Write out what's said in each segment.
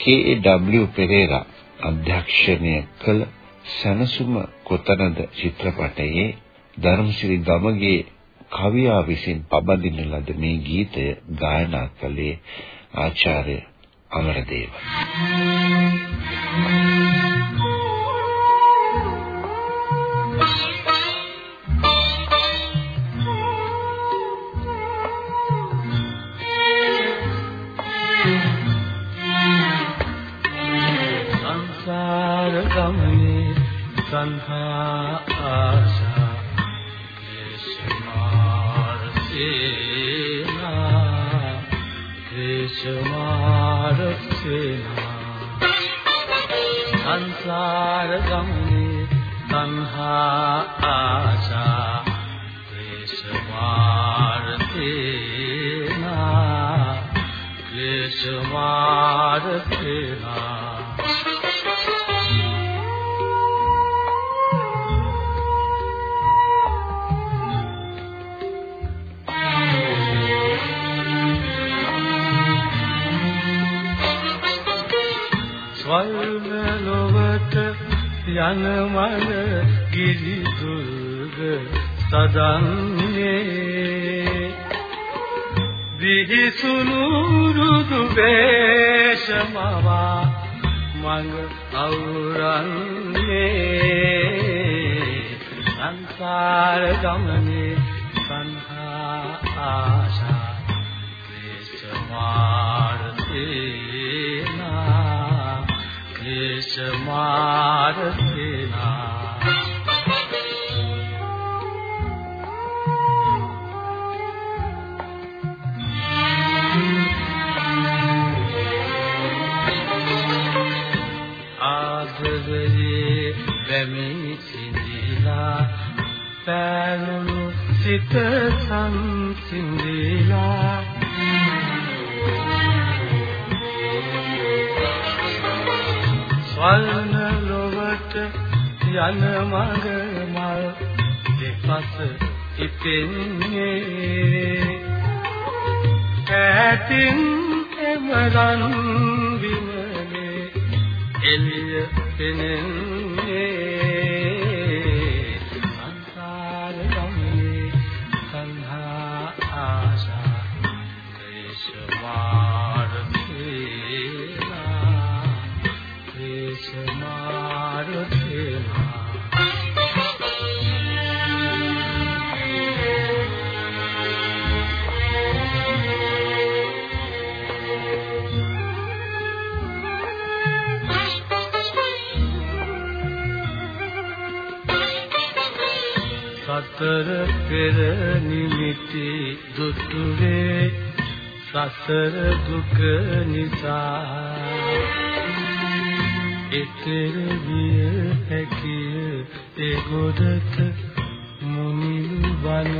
K.W. Perera අධ්‍යක්ෂණය කළ සනසුම කොතනද චිත්‍රපටයේ ධර්මසිරි ගමගේ කවියා විසින් පබඳින ලද මේ ගීතය ගායනා කළේ ආචාර්ය අමරදේව. සංසාර ගමනේ සංහා ආශා සමාරසේනා සංසාර ගමනේ තණ්හා ආශා ක්ලේශ මාරසේනා ක්ලේශ මාරසේනා ස්වර්ණ ලොවට යන මන ගිරි දුර්ග සදන්නේ. විහිසුණු රුදු වේශමවා මඟ අවරන්නේ. සංසාර ගමනේ සංහා ආශා ක්ලේශ මාර්ගේනා ආදරේ වැමි සිඳිලා පෑනුණු සිත සංසිඳිලා වල්න ලොවට යන මඟ මල් දෙපස ඉපෙන්නේ. ඈතින් එමරන් විමනේ එළිය පෙනෙන්නේ. සතර පෙර නිමිති දුටුවේ සසර දුක නිසා. එතර විය හැකිය ඒ ගොඩට මුනිලු බන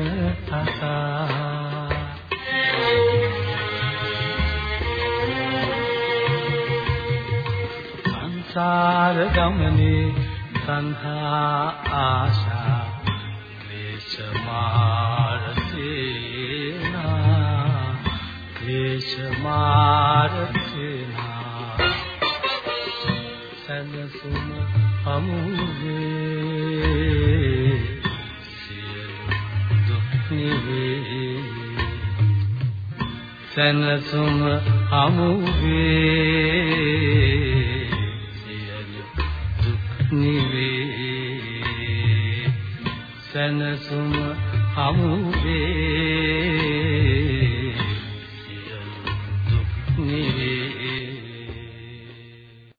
අසා. සංසාර ගමනේ සංහා ආශා. සනසුම අමුවේ සියලු දුක් නිවේ. සනසුම අමුවේ සියලු දුක් නිවේ සනසුම හමු